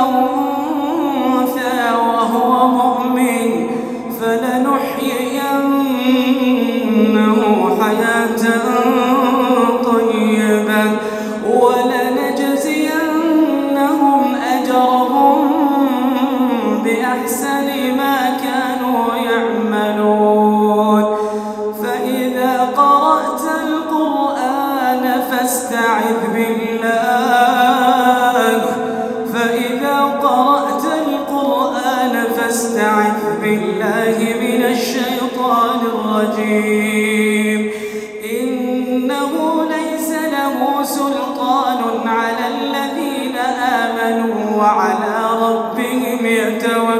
أنثى وهو مؤمن فلنحيينه حياة طيبة ولنجزينهم أجرهم بأحسن ما كانوا يعملون. فإذا قرأت القرآن فاستعذ بالله. الشيطان الرجيم. إنه ليس له سلطان على الذين آمنوا وعلى ربهم يتوكلون.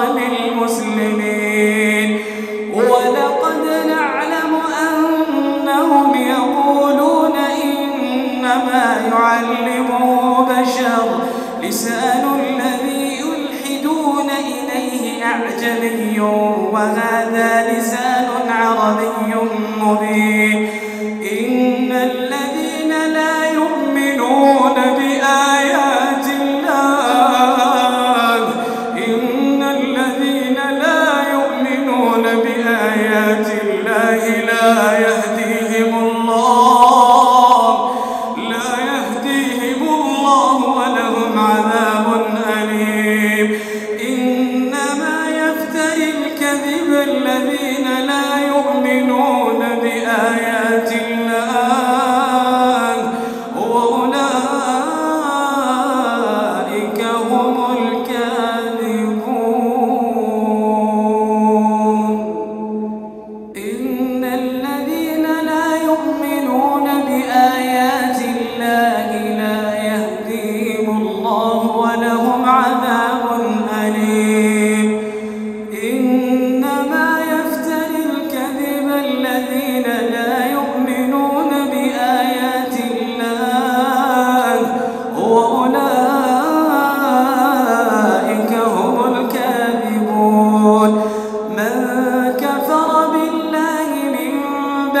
لسان الذي يلحدون إليه أعجمي وهذا لسان عربي مبين. الذين لا يؤمنون بآيات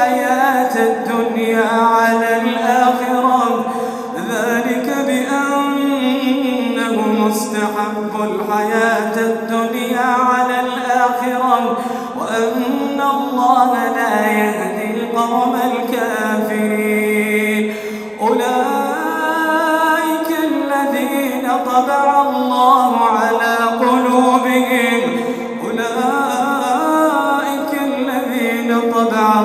الحياة الدنيا على الآخرة. ذلك استحبوا الحياة الدنيا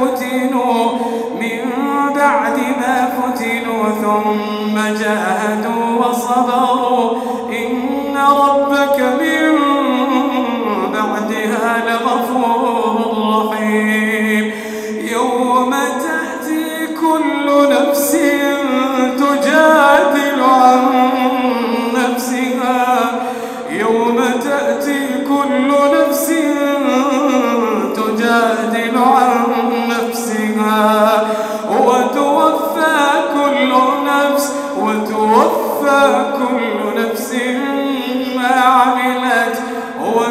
فتنوا من بعد ما فتنوا ثم جاهدوا 어, 여호와